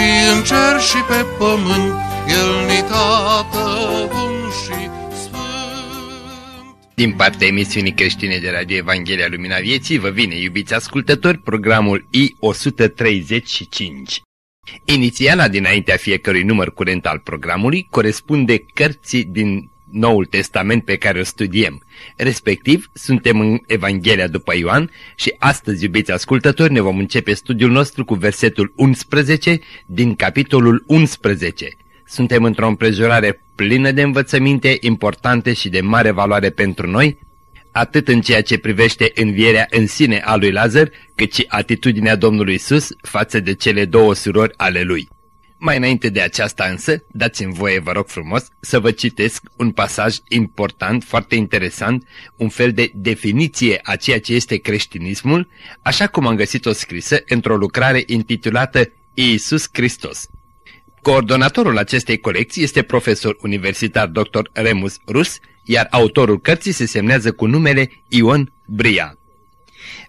și în cer și pe pământ, El ni tată bun și sfânt. Din partea emisiunii creștine de Radio Evanghelia Lumina Vieții vă vine, iubiți ascultători, programul I-135. Inițiala dinaintea fiecărui număr curent al programului corespunde cărții din Noul Testament pe care o studiem. Respectiv, suntem în Evanghelia după Ioan și astăzi, iubiți ascultători, ne vom începe studiul nostru cu versetul 11 din capitolul 11. Suntem într-o împrejurare plină de învățăminte importante și de mare valoare pentru noi, atât în ceea ce privește învierea în sine a lui Lazar, cât și atitudinea Domnului Isus față de cele două surori ale lui. Mai înainte de aceasta însă, dați-mi voie, vă rog frumos, să vă citesc un pasaj important, foarte interesant, un fel de definiție a ceea ce este creștinismul, așa cum am găsit-o scrisă într-o lucrare intitulată Iisus Hristos. Coordonatorul acestei colecții este profesor universitar dr. Remus Rus, iar autorul cărții se semnează cu numele Ion Bria.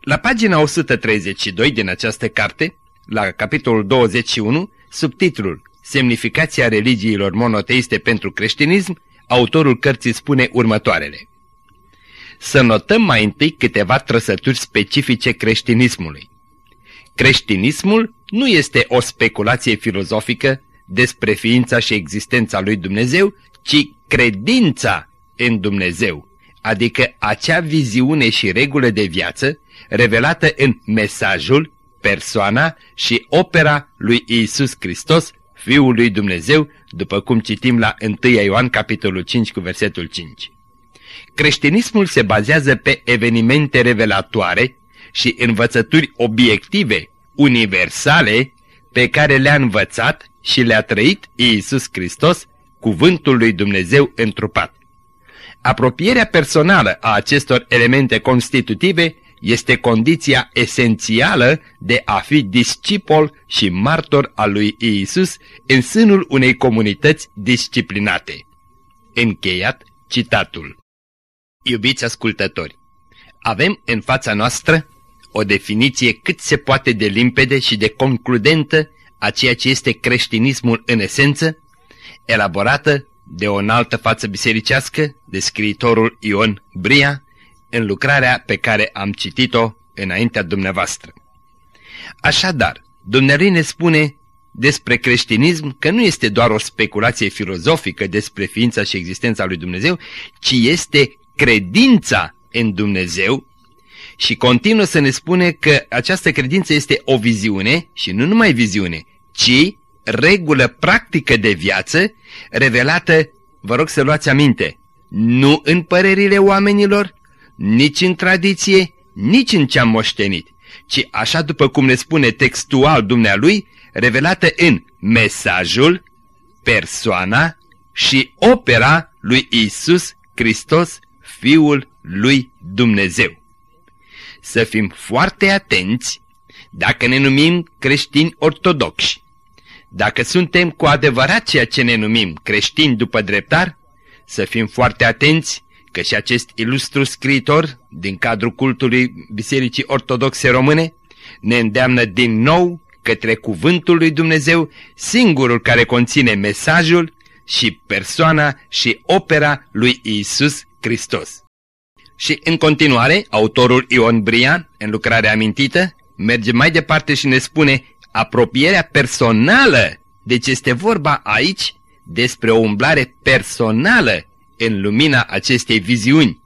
La pagina 132 din această carte, la capitolul 21, subtitlul Semnificația religiilor monoteiste pentru creștinism, autorul cărții spune următoarele. Să notăm mai întâi câteva trăsături specifice creștinismului. Creștinismul nu este o speculație filozofică despre ființa și existența lui Dumnezeu, ci credința în Dumnezeu, adică acea viziune și regulă de viață revelată în mesajul, persoana și opera lui Isus Hristos, Fiul lui Dumnezeu, după cum citim la 1 Ioan capitolul 5 cu versetul 5. Creștinismul se bazează pe evenimente revelatoare și învățături obiective, universale, pe care le-a învățat și le-a trăit Iisus Hristos, cuvântul lui Dumnezeu întrupat. Apropierea personală a acestor elemente constitutive este condiția esențială de a fi discipol și martor al lui Iisus în sânul unei comunități disciplinate. Încheiat citatul. Iubiți ascultători, avem în fața noastră o definiție cât se poate de limpede și de concludentă a ceea ce este creștinismul în esență, elaborată de o înaltă față bisericească, de scriitorul Ion Bria, în lucrarea pe care am citit-o înaintea dumneavoastră. Așadar, Dumnezeu ne spune despre creștinism că nu este doar o speculație filozofică despre ființa și existența lui Dumnezeu, ci este credința în Dumnezeu și continuă să ne spune că această credință este o viziune și nu numai viziune, ci regulă practică de viață revelată, vă rog să luați aminte, nu în părerile oamenilor, nici în tradiție, nici în ce-am moștenit, ci așa după cum ne spune textual dumnealui, revelată în mesajul, persoana și opera lui Isus Hristos, Fiul lui Dumnezeu. Să fim foarte atenți dacă ne numim creștini ortodoxi dacă suntem cu adevărat ceea ce ne numim creștini după dreptar, să fim foarte atenți că și acest ilustru scriitor din cadrul cultului Bisericii Ortodoxe Române ne îndeamnă din nou către cuvântul lui Dumnezeu, singurul care conține mesajul și persoana și opera lui Isus Hristos. Și în continuare, autorul Ion Brian, în lucrarea amintită, merge mai departe și ne spune apropierea personală. Deci este vorba aici despre o umblare personală în lumina acestei viziuni,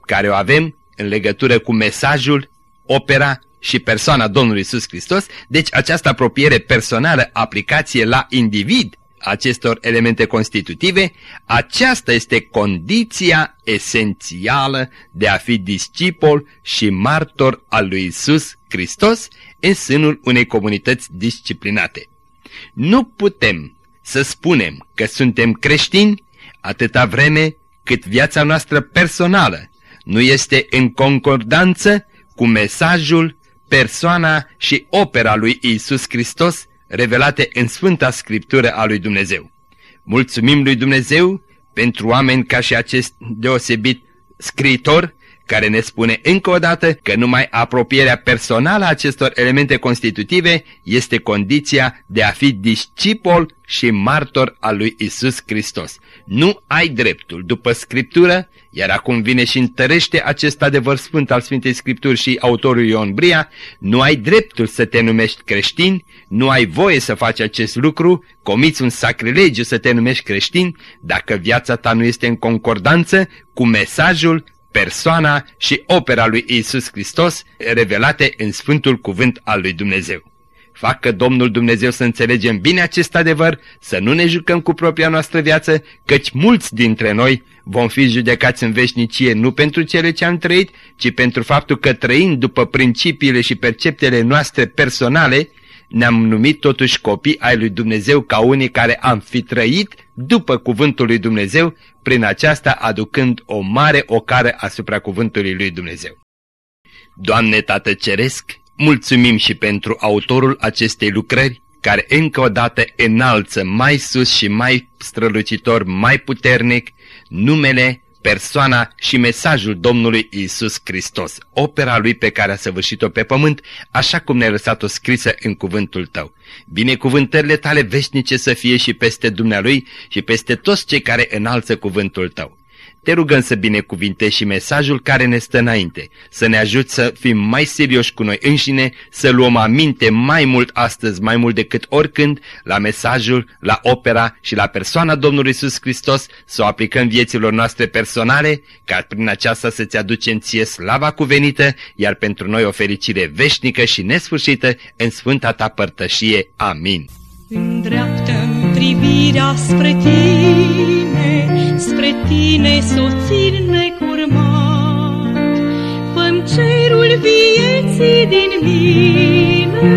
care o avem în legătură cu mesajul, opera și persoana Domnului Isus Hristos, deci această apropiere personală, aplicație la individ acestor elemente constitutive, aceasta este condiția esențială de a fi discipol și martor al lui Isus Hristos în sânul unei comunități disciplinate. Nu putem să spunem că suntem creștini atâta vreme cât viața noastră personală nu este în concordanță cu mesajul, persoana și opera lui Isus Hristos revelate în Sfânta Scriptură a lui Dumnezeu. Mulțumim lui Dumnezeu pentru oameni ca și acest deosebit scriitor care ne spune încă o dată că numai apropierea personală a acestor elemente constitutive este condiția de a fi discipol și martor al lui Isus Hristos. Nu ai dreptul, după Scriptură, iar acum vine și întărește acest adevăr sfânt al Sfintei Scripturi și autorul Ion Bria, nu ai dreptul să te numești creștin, nu ai voie să faci acest lucru, comiți un sacrilegiu să te numești creștin, dacă viața ta nu este în concordanță cu mesajul persoana și opera lui Isus Hristos revelate în Sfântul Cuvânt al lui Dumnezeu. Facă Domnul Dumnezeu să înțelegem bine acest adevăr, să nu ne jucăm cu propria noastră viață, căci mulți dintre noi vom fi judecați în veșnicie nu pentru cele ce am trăit, ci pentru faptul că trăind după principiile și perceptele noastre personale, ne-am numit totuși copii ai lui Dumnezeu ca unii care am fi trăit după cuvântul lui Dumnezeu, prin aceasta aducând o mare ocară asupra cuvântului lui Dumnezeu. Doamne Tată Ceresc, mulțumim și pentru autorul acestei lucrări, care încă o dată înalță mai sus și mai strălucitor, mai puternic, numele persoana și mesajul Domnului Isus Hristos, opera Lui pe care a săvârșit-o pe pământ, așa cum ne-a lăsat-o scrisă în cuvântul Tău. Binecuvântările Tale veșnice să fie și peste Dumnealui și peste toți cei care înalță cuvântul Tău. Te rugăm să binecuvintești și mesajul care ne stă înainte, să ne ajut să fim mai serioși cu noi înșine, să luăm aminte mai mult astăzi, mai mult decât oricând, la mesajul, la opera și la persoana Domnului Isus Hristos, să o aplicăm vieților noastre personale, ca prin aceasta să-ți aducem ție slava cuvenită, iar pentru noi o fericire veșnică și nesfârșită în Sfânta Ta părtășie. Amin. Îndreaptă privirea spre tine, spre tine soțin necurmat. Făm cerul vieții din mine,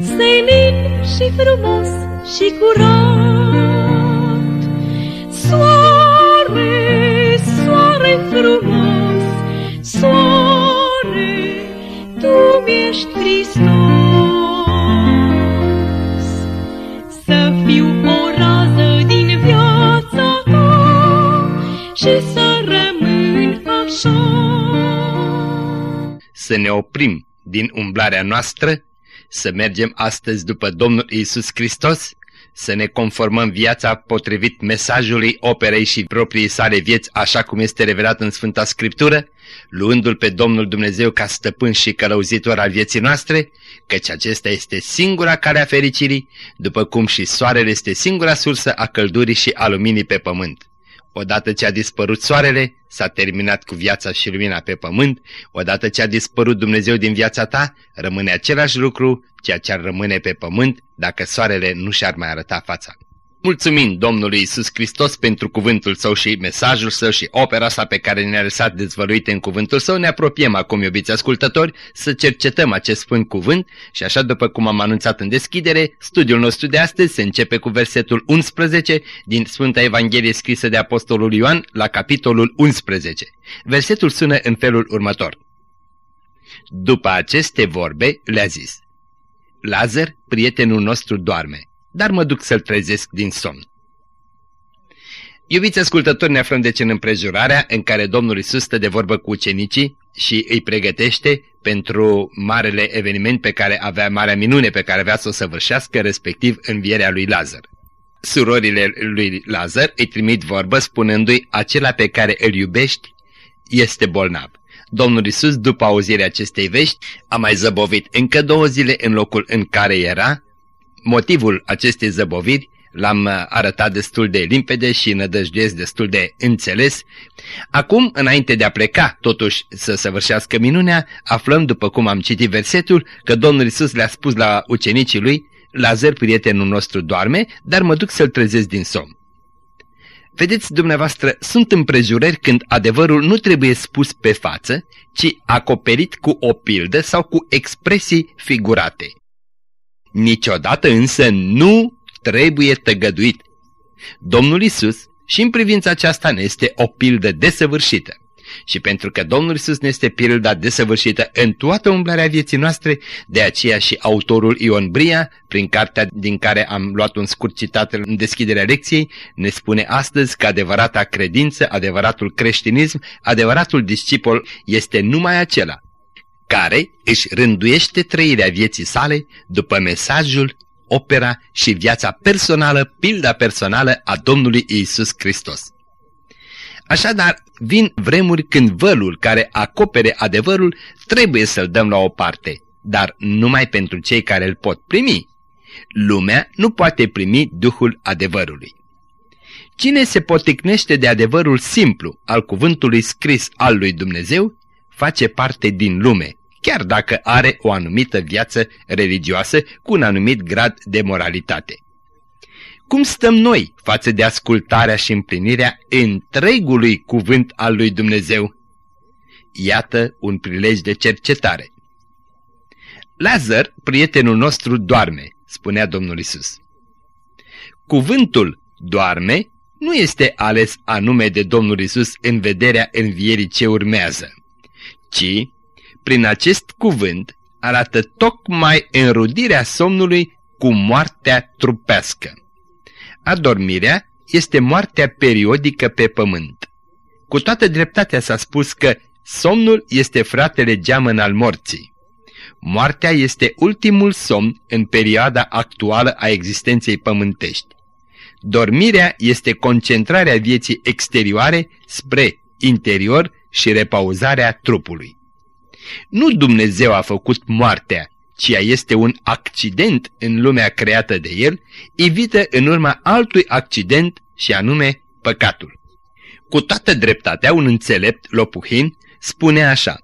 senin și frumos și curat. Soare, soare frumos, soare, tu mi-ești Hristos. Să ne oprim din umblarea noastră, să mergem astăzi după Domnul Isus Hristos, să ne conformăm viața potrivit mesajului operei și propriei sale vieți așa cum este revelat în Sfânta Scriptură, luându-L pe Domnul Dumnezeu ca stăpân și călăuzitor al vieții noastre, căci acesta este singura care a fericirii, după cum și soarele este singura sursă a căldurii și a luminii pe pământ. Odată ce a dispărut soarele, s-a terminat cu viața și lumina pe pământ, odată ce a dispărut Dumnezeu din viața ta, rămâne același lucru, ceea ce ar rămâne pe pământ dacă soarele nu și-ar mai arăta fața. Mulțumim Domnului Isus Hristos pentru cuvântul său și mesajul său și opera sa pe care ne-a lăsat dezvăluite în cuvântul său, ne apropiem acum, iubiți ascultători, să cercetăm acest sfânt cuvânt și așa după cum am anunțat în deschidere, studiul nostru de astăzi se începe cu versetul 11 din Sfânta Evanghelie scrisă de Apostolul Ioan la capitolul 11. Versetul sună în felul următor. După aceste vorbe le-a zis, Lazar, prietenul nostru, doarme dar mă duc să-l trezesc din somn. Iubiți ascultători, ne aflăm deci în împrejurarea în care Domnul Isus stă de vorbă cu ucenicii și îi pregătește pentru marele eveniment pe care avea, marea minune pe care avea să o săvârșească, respectiv învierea lui Lazar. Surorile lui Lazar îi trimit vorbă spunându-i acela pe care îl iubești este bolnav. Domnul Isus, după auzirea acestei vești, a mai zăbovit încă două zile în locul în care era motivul acestei zăboviri l-am arătat destul de limpede și nădăjduiesc destul de înțeles. Acum, înainte de a pleca, totuși, să săvârșească minunea, aflăm, după cum am citit versetul, că Domnul Isus le-a spus la ucenicii lui, Lazar, prietenul nostru, doarme, dar mă duc să-l trezesc din somn. Vedeți, dumneavoastră, sunt împrejurări când adevărul nu trebuie spus pe față, ci acoperit cu o pildă sau cu expresii figurate. Niciodată însă nu trebuie tăgăduit. Domnul Isus și în privința aceasta ne este o pildă desăvârșită. Și pentru că Domnul Isus ne este pilda desăvârșită în toată umblarea vieții noastre, de aceea și autorul Ion Bria, prin cartea din care am luat un scurt citat în deschiderea lecției, ne spune astăzi că adevărata credință, adevăratul creștinism, adevăratul discipol este numai acela care își rânduiește trăirea vieții sale după mesajul, opera și viața personală, pilda personală a Domnului Isus Hristos. Așadar, vin vremuri când vălul care acopere adevărul trebuie să-l dăm la o parte, dar numai pentru cei care îl pot primi. Lumea nu poate primi Duhul adevărului. Cine se poticnește de adevărul simplu al cuvântului scris al lui Dumnezeu, face parte din lume, chiar dacă are o anumită viață religioasă cu un anumit grad de moralitate. Cum stăm noi față de ascultarea și împlinirea întregului cuvânt al lui Dumnezeu? Iată un prilej de cercetare. Lazar, prietenul nostru, doarme, spunea Domnul Isus. Cuvântul doarme nu este ales anume de Domnul Isus în vederea învierii ce urmează, ci, prin acest cuvânt, arată tocmai înrudirea somnului cu moartea trupească. Adormirea este moartea periodică pe pământ. Cu toată dreptatea s-a spus că somnul este fratele geamăn al morții. Moartea este ultimul somn în perioada actuală a existenței pământești. Dormirea este concentrarea vieții exterioare spre interior și repauzarea trupului. Nu Dumnezeu a făcut moartea, ci ea este un accident în lumea creată de el, evită în urma altui accident și anume păcatul. Cu toată dreptatea, un înțelept, Lopuhin, spune așa,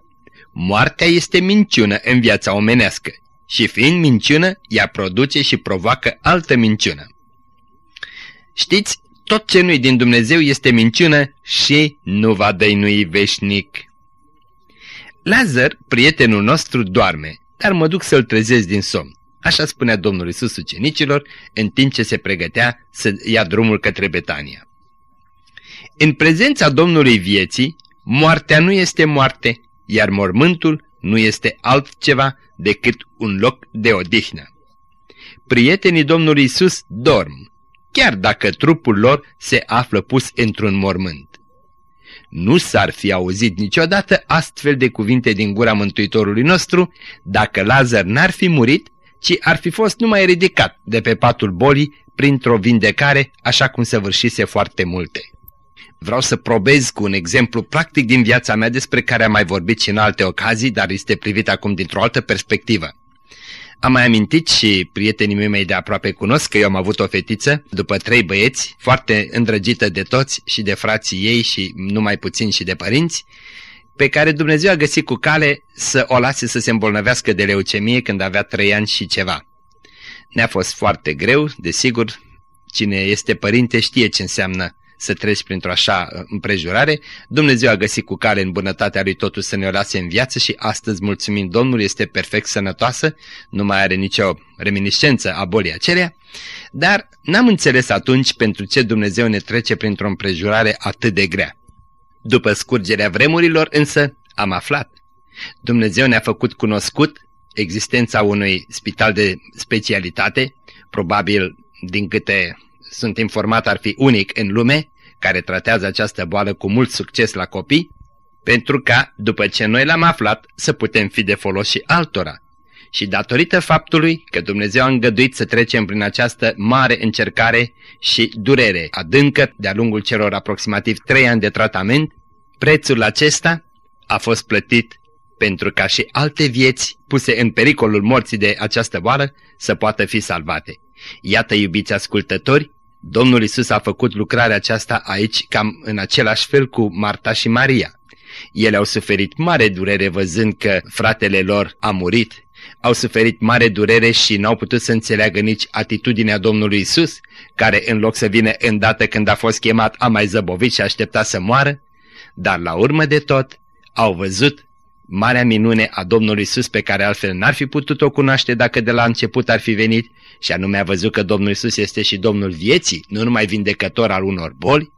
Moartea este minciună în viața omenească și fiind minciună, ea produce și provoacă altă minciună. Știți, tot ce nu-i din Dumnezeu este minciună și nu va dăinui veșnic. Lazar, prietenul nostru, doarme, dar mă duc să-l trezesc din somn. Așa spunea Domnul Iisus ucenicilor în timp ce se pregătea să ia drumul către Betania. În prezența Domnului vieții, moartea nu este moarte, iar mormântul nu este altceva decât un loc de odihnă. Prietenii Domnului Iisus dorm, chiar dacă trupul lor se află pus într-un mormânt. Nu s-ar fi auzit niciodată astfel de cuvinte din gura Mântuitorului nostru dacă Lazar n-ar fi murit, ci ar fi fost numai ridicat de pe patul bolii printr-o vindecare, așa cum săvârșise foarte multe. Vreau să probez cu un exemplu practic din viața mea despre care am mai vorbit și în alte ocazii, dar este privit acum dintr-o altă perspectivă. Am mai amintit și prietenii mei mai de aproape cunosc că eu am avut o fetiță după trei băieți, foarte îndrăgită de toți și de frații ei și numai puțin și de părinți, pe care Dumnezeu a găsit cu cale să o lase să se îmbolnăvească de leucemie când avea trei ani și ceva. Ne-a fost foarte greu, desigur, cine este părinte știe ce înseamnă să treci printr-o așa uh, împrejurare, Dumnezeu a găsit cu cale în bunătatea lui totul să ne o lase în viață și astăzi, mulțumind Domnului, este perfect sănătoasă, nu mai are nicio reminiscență a bolii acelea, dar n-am înțeles atunci pentru ce Dumnezeu ne trece printr-o împrejurare atât de grea. După scurgerea vremurilor însă am aflat. Dumnezeu ne-a făcut cunoscut existența unui spital de specialitate, probabil din câte sunt informat ar fi unic în lume, care tratează această boală cu mult succes la copii, pentru ca, după ce noi l-am aflat, să putem fi de folos și altora. Și datorită faptului că Dumnezeu a îngăduit să trecem prin această mare încercare și durere adâncă de-a lungul celor aproximativ trei ani de tratament, prețul acesta a fost plătit pentru ca și alte vieți puse în pericolul morții de această boală să poată fi salvate. Iată, iubiți ascultători, Domnul Isus a făcut lucrarea aceasta aici cam în același fel cu Marta și Maria. Ele au suferit mare durere văzând că fratele lor a murit, au suferit mare durere și n-au putut să înțeleagă nici atitudinea Domnului Isus, care în loc să vină îndată când a fost chemat a mai zăbovit și aștepta să moară, dar la urmă de tot au văzut marea minune a Domnului Isus pe care altfel n-ar fi putut-o cunoaște dacă de la început ar fi venit și anume a văzut că Domnul Isus este și Domnul vieții, nu numai vindecător al unor boli,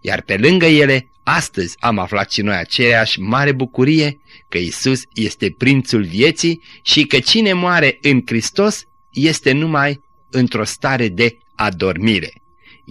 iar pe lângă ele, astăzi am aflat și noi aceeași mare bucurie că Isus este prințul vieții și că cine moare în Hristos este numai într-o stare de adormire.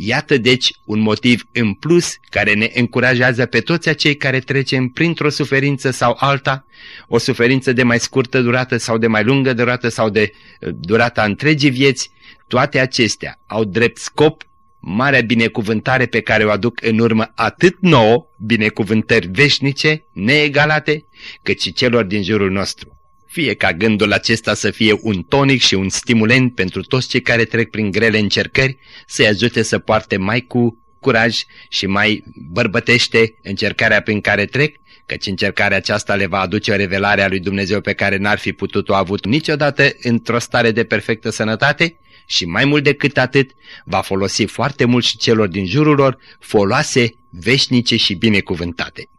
Iată deci un motiv în plus care ne încurajează pe toți acei care trecem printr-o suferință sau alta, o suferință de mai scurtă durată sau de mai lungă durată sau de uh, durata întregii vieți, toate acestea au drept scop marea binecuvântare pe care o aduc în urmă atât nouă, binecuvântări veșnice, neegalate, cât și celor din jurul nostru. Fie ca gândul acesta să fie un tonic și un stimulent pentru toți cei care trec prin grele încercări, să-i ajute să poarte mai cu curaj și mai bărbătește încercarea prin care trec, căci încercarea aceasta le va aduce o revelare a lui Dumnezeu pe care n-ar fi putut-o avut niciodată într-o stare de perfectă sănătate și mai mult decât atât, va folosi foarte mult și celor din jurul lor foloase veșnice și binecuvântate.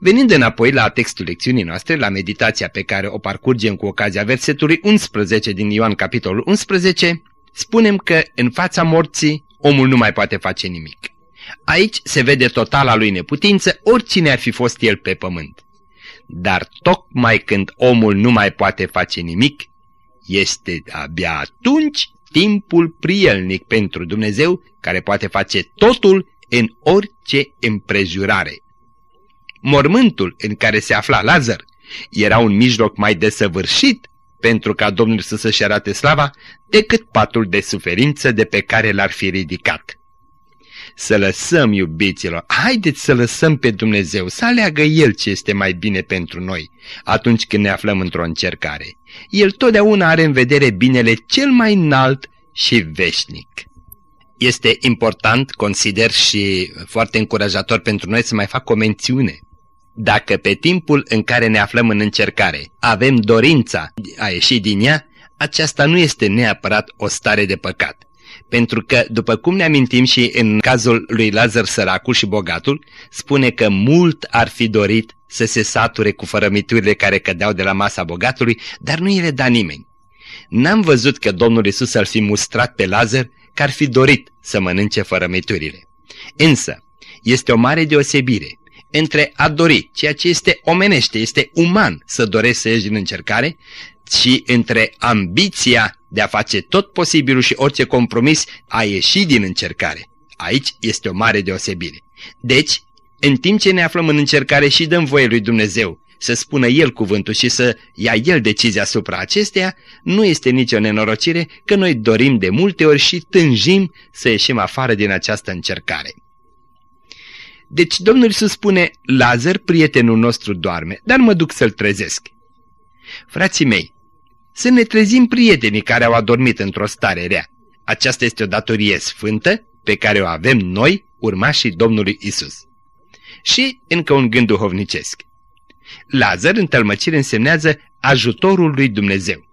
Venind înapoi la textul lecțiunii noastre, la meditația pe care o parcurgem cu ocazia versetului 11 din Ioan capitolul 11, spunem că în fața morții omul nu mai poate face nimic. Aici se vede totala lui neputință oricine ar fi fost el pe pământ. Dar tocmai când omul nu mai poate face nimic, este abia atunci timpul prielnic pentru Dumnezeu care poate face totul în orice împrejurare. Mormântul în care se afla Lazar era un mijloc mai desăvârșit pentru ca Domnul să să-și arate slava decât patul de suferință de pe care l-ar fi ridicat. Să lăsăm, iubiților, haideți să lăsăm pe Dumnezeu, să aleagă El ce este mai bine pentru noi atunci când ne aflăm într-o încercare. El totdeauna are în vedere binele cel mai înalt și veșnic. Este important, consider și foarte încurajator pentru noi să mai fac o mențiune. Dacă pe timpul în care ne aflăm în încercare avem dorința a ieși din ea, aceasta nu este neapărat o stare de păcat. Pentru că, după cum ne amintim și în cazul lui Lazar săracul și bogatul, spune că mult ar fi dorit să se sature cu fărămiturile care cădeau de la masa bogatului, dar nu le da nimeni. N-am văzut că Domnul Isus ar fi mustrat pe Lazar că ar fi dorit să mănânce fărămiturile. Însă, este o mare deosebire între a dori, ceea ce este omenește, este uman să dorești să ieși din încercare, și între ambiția de a face tot posibilul și orice compromis a ieși din încercare. Aici este o mare deosebire. Deci, în timp ce ne aflăm în încercare și dăm voie lui Dumnezeu să spună El cuvântul și să ia El decizia asupra acesteia, nu este nicio nenorocire că noi dorim de multe ori și tânjim să ieșim afară din această încercare. Deci Domnul Iisus spune, Lazar, prietenul nostru, doarme, dar mă duc să-l trezesc. Frații mei, să ne trezim prietenii care au adormit într-o stare rea. Aceasta este o datorie sfântă pe care o avem noi, urmașii Domnului Isus. Și încă un gând duhovnicesc. Lazar în tălmăcire însemnează ajutorul lui Dumnezeu.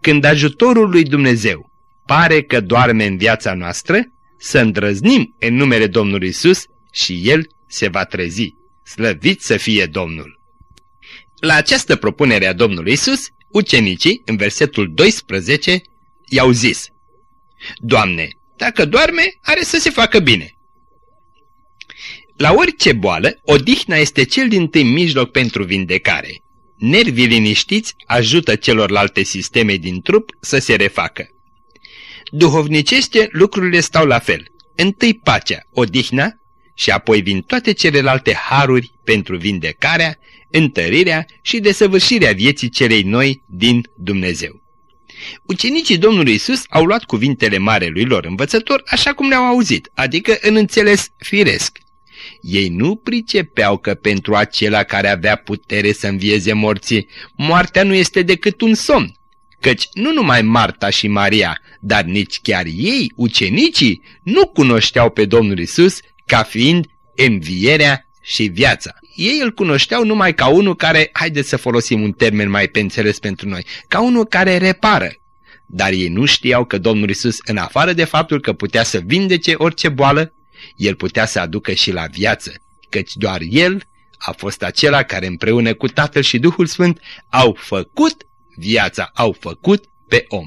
Când ajutorul lui Dumnezeu pare că doarme în viața noastră, să îndrăznim în numele Domnului Isus și El se va trezi. Slăvit să fie Domnul! La această propunere a Domnului Isus, ucenicii, în versetul 12, i-au zis, Doamne, dacă doarme, are să se facă bine. La orice boală, odihna este cel din tâi mijloc pentru vindecare. Nervii liniștiți ajută celorlalte sisteme din trup să se refacă. Duhovnicește lucrurile stau la fel. Întâi pacea, odihna și apoi vin toate celelalte haruri pentru vindecarea, întărirea și desăvârșirea vieții celei noi din Dumnezeu. Ucenicii Domnului Isus au luat cuvintele marelui lor învățător așa cum le-au auzit, adică în înțeles firesc. Ei nu pricepeau că pentru acela care avea putere să învieze morții, moartea nu este decât un somn, căci nu numai Marta și Maria, dar nici chiar ei, ucenicii, nu cunoșteau pe Domnul Isus ca fiind învierea și viața. Ei îl cunoșteau numai ca unul care, haideți să folosim un termen mai pe înțeles pentru noi, ca unul care repară. Dar ei nu știau că Domnul Isus, în afară de faptul că putea să vindece orice boală, El putea să aducă și la viață, căci doar El a fost acela care împreună cu Tatăl și Duhul Sfânt au făcut viața, au făcut pe om.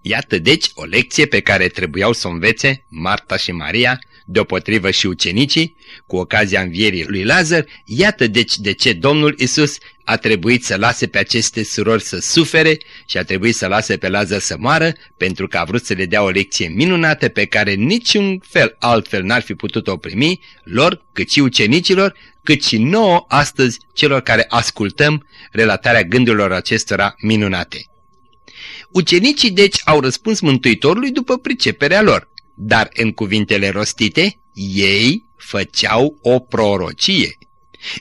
Iată deci o lecție pe care trebuiau să o învețe Marta și Maria, deopotrivă și ucenicii, cu ocazia învierii lui Lazar, iată deci de ce Domnul Isus a trebuit să lase pe aceste surori să sufere și a trebuit să lase pe Lazar să moară, pentru că a vrut să le dea o lecție minunată pe care niciun fel altfel n-ar fi putut-o primi, lor, cât și ucenicilor, cât și nouă astăzi celor care ascultăm relatarea gândurilor acestora minunate. Ucenicii deci au răspuns Mântuitorului după priceperea lor, dar în cuvintele rostite ei făceau o prorocie.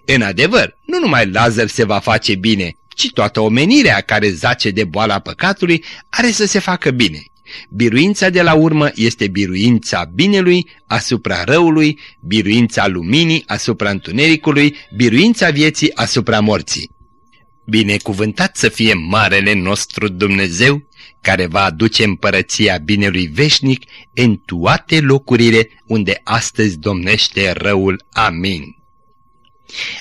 În adevăr, nu numai Lazar se va face bine, ci toată omenirea care zace de boala păcatului are să se facă bine. Biruința de la urmă este biruința binelui asupra răului, biruința luminii asupra întunericului, biruința vieții asupra morții. Binecuvântat să fie Marele nostru Dumnezeu, care va aduce împărăția binelui veșnic în toate locurile unde astăzi domnește răul. Amin.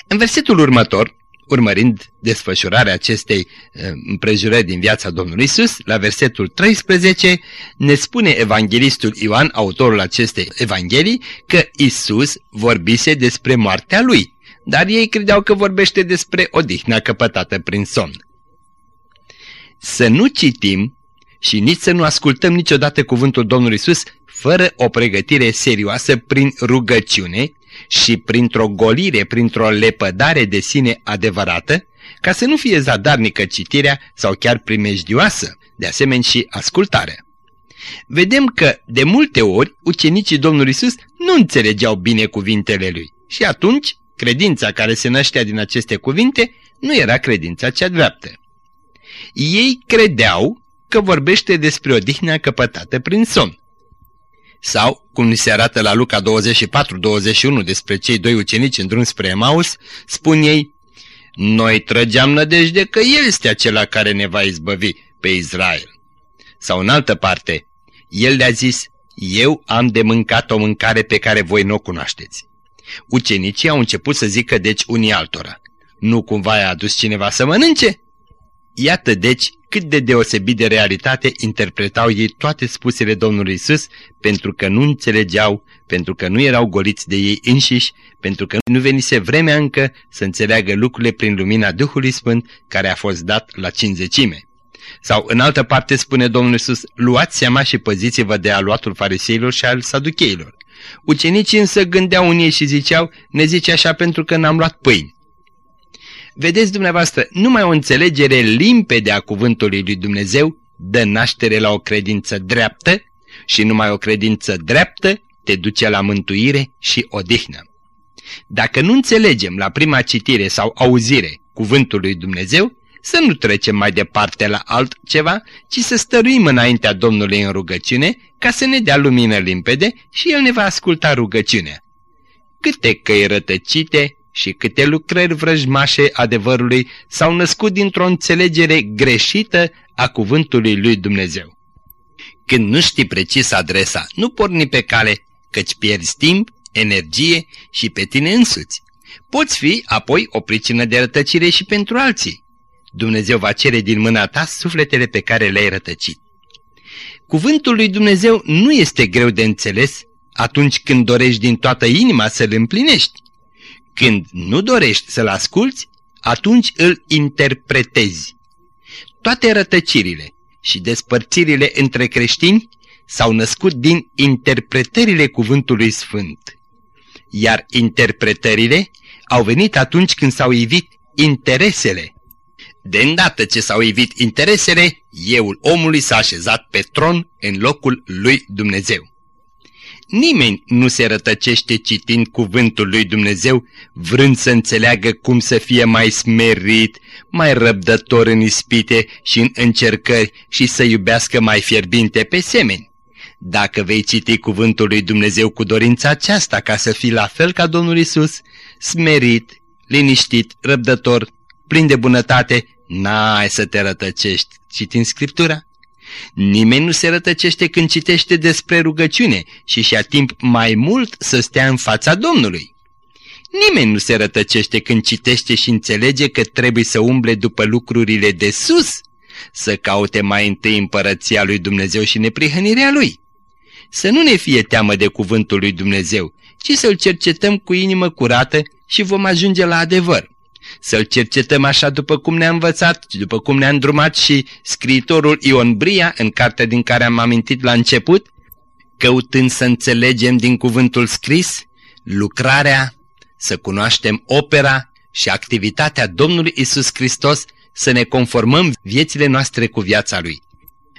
În versetul următor, urmărind desfășurarea acestei uh, împrejurări din viața Domnului Isus, la versetul 13, ne spune evanghelistul Ioan, autorul acestei evanghelii, că Isus vorbise despre moartea lui, dar ei credeau că vorbește despre odihna căpătată prin somn. Să nu citim și nici să nu ascultăm niciodată cuvântul Domnului Isus fără o pregătire serioasă prin rugăciune și printr-o golire, printr-o lepădare de sine adevărată, ca să nu fie zadarnică citirea sau chiar primejdioasă, de asemenea și ascultarea. Vedem că, de multe ori, ucenicii Domnului Isus nu înțelegeau bine cuvintele lui și atunci credința care se năștea din aceste cuvinte nu era credința cea dreaptă. Ei credeau că vorbește despre odihnea căpătată prin somn. Sau, cum ni se arată la Luca 24-21 despre cei doi ucenici în drum spre Emaus, spun ei, Noi trăgeam nădejde că El este acela care ne va izbăvi pe Israel. Sau în altă parte, El le-a zis, Eu am de mâncat o mâncare pe care voi nu o cunoașteți. Ucenicii au început să zică deci unii altora, Nu cumva a adus cineva să mănânce? Iată deci cât de deosebit de realitate interpretau ei toate spusele Domnului Isus, pentru că nu înțelegeau, pentru că nu erau goliți de ei înșiși, pentru că nu venise vremea încă să înțeleagă lucrurile prin lumina Duhului Sfânt care a fost dat la cinzecime. Sau în altă parte spune Domnul Isus, luați seama și păziți-vă de aluatul fariseilor și al saducheilor. Ucenicii însă gândeau unii și ziceau, ne zice așa pentru că n-am luat pâini. Vedeți dumneavoastră, numai o înțelegere limpede a cuvântului lui Dumnezeu dă naștere la o credință dreaptă și numai o credință dreaptă te duce la mântuire și odihnă. Dacă nu înțelegem la prima citire sau auzire cuvântul lui Dumnezeu, să nu trecem mai departe la altceva, ci să stăruim înaintea Domnului în rugăciune ca să ne dea lumină limpede și El ne va asculta rugăciunea. Câte căi rătăcite și câte lucrări vrăjmașe adevărului s-au născut dintr-o înțelegere greșită a cuvântului lui Dumnezeu. Când nu știi precis adresa, nu porni pe cale, căci pierzi timp, energie și pe tine însuți. Poți fi apoi o pricină de rătăcire și pentru alții. Dumnezeu va cere din mâna ta sufletele pe care le-ai rătăcit. Cuvântul lui Dumnezeu nu este greu de înțeles atunci când dorești din toată inima să-l împlinești. Când nu dorești să-l asculți, atunci îl interpretezi. Toate rătăcirile și despărțirile între creștini s-au născut din interpretările cuvântului sfânt. Iar interpretările au venit atunci când s-au ivit interesele. De îndată ce s-au ivit interesele, euul omului s-a așezat pe tron în locul lui Dumnezeu. Nimeni nu se rătăcește citind cuvântul lui Dumnezeu, vrând să înțeleagă cum să fie mai smerit, mai răbdător în ispite și în încercări și să iubească mai fierbinte pe semeni. Dacă vei citi cuvântul lui Dumnezeu cu dorința aceasta ca să fii la fel ca Domnul Isus, smerit, liniștit, răbdător, plin de bunătate, n-ai să te rătăcești citind Scriptura. Nimeni nu se rătăcește când citește despre rugăciune și și-a timp mai mult să stea în fața Domnului. Nimeni nu se rătăcește când citește și înțelege că trebuie să umble după lucrurile de sus, să caute mai întâi împărăția lui Dumnezeu și neprihănirea lui. Să nu ne fie teamă de cuvântul lui Dumnezeu, ci să-l cercetăm cu inimă curată și vom ajunge la adevăr. Să-l cercetăm așa după cum ne-a învățat, după cum ne-a îndrumat și scriitorul Ion Bria în cartea din care am amintit la început, căutând să înțelegem din cuvântul scris lucrarea, să cunoaștem opera și activitatea Domnului Isus Hristos, să ne conformăm viețile noastre cu viața Lui.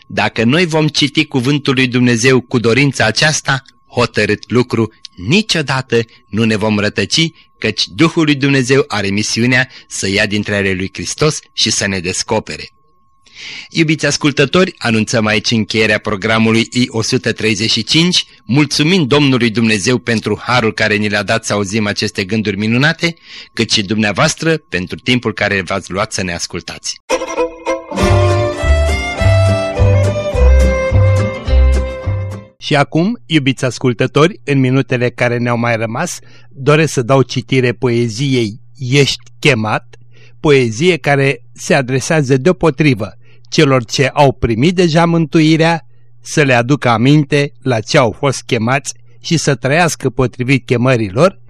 Dacă noi vom citi cuvântul lui Dumnezeu cu dorința aceasta, hotărât lucru, niciodată nu ne vom rătăci, căci Duhul lui Dumnezeu are misiunea să ia dintre ale lui Hristos și să ne descopere. Iubiți ascultători, anunțăm aici încheierea programului I-135, mulțumind Domnului Dumnezeu pentru harul care ni l-a dat să auzim aceste gânduri minunate, cât și dumneavoastră pentru timpul care v-ați luat să ne ascultați. Și acum, iubiți ascultători, în minutele care ne-au mai rămas, doresc să dau citire poeziei Ești chemat, poezie care se adresează deopotrivă celor ce au primit deja mântuirea, să le aducă aminte la ce au fost chemați și să trăiască potrivit chemărilor,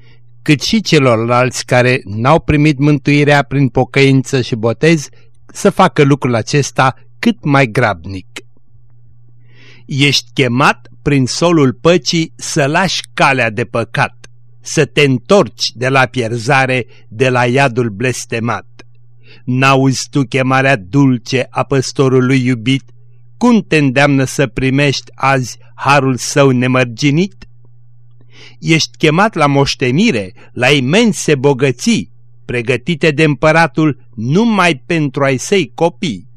cât și celorlalți care n-au primit mântuirea prin pocăință și botez, să facă lucrul acesta cât mai grabnic. Ești chemat prin solul păcii să lași calea de păcat, să te întorci de la pierzare, de la iadul blestemat. N-auzi tu chemarea dulce a păstorului iubit? Cum te îndeamnă să primești azi harul său nemărginit? Ești chemat la moștenire, la imense bogății, pregătite de împăratul numai pentru ai săi copii.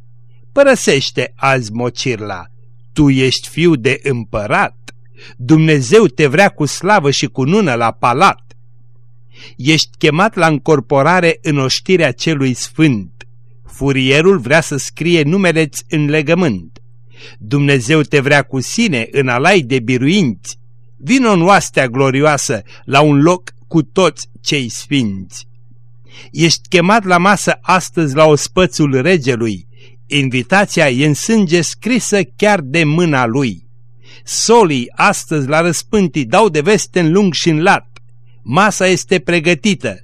Părăsește azi mocirla, tu ești fiu de împărat. Dumnezeu te vrea cu slavă și cu nună la palat. Ești chemat la încorporare în oștirea celui sfânt. Furierul vrea să scrie numele în legământ. Dumnezeu te vrea cu sine în alai de biruinți. Vino în oastea glorioasă la un loc cu toți cei sfinți. Ești chemat la masă astăzi la ospățul regelui. Invitația e în sânge scrisă chiar de mâna lui. Solii astăzi la răspântii dau de veste în lung și în lat. Masa este pregătită.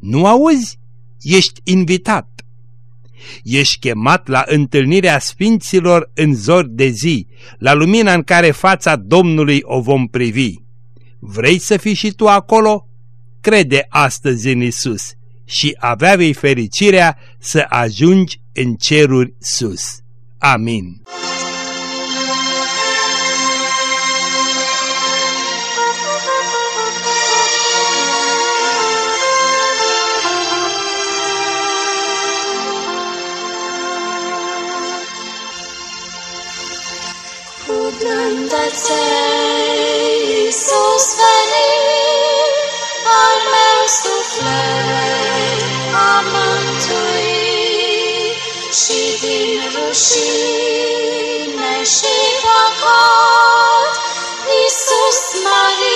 Nu auzi? Ești invitat. Ești chemat la întâlnirea sfinților în zor de zi, la lumina în care fața Domnului o vom privi. Vrei să fii și tu acolo? Crede astăzi în Isus și avea vei fericirea să ajungi în ceruri sus. Amin. Iisus venit, al meu suflet și din rușine și păcat Iisus m-a ridicat.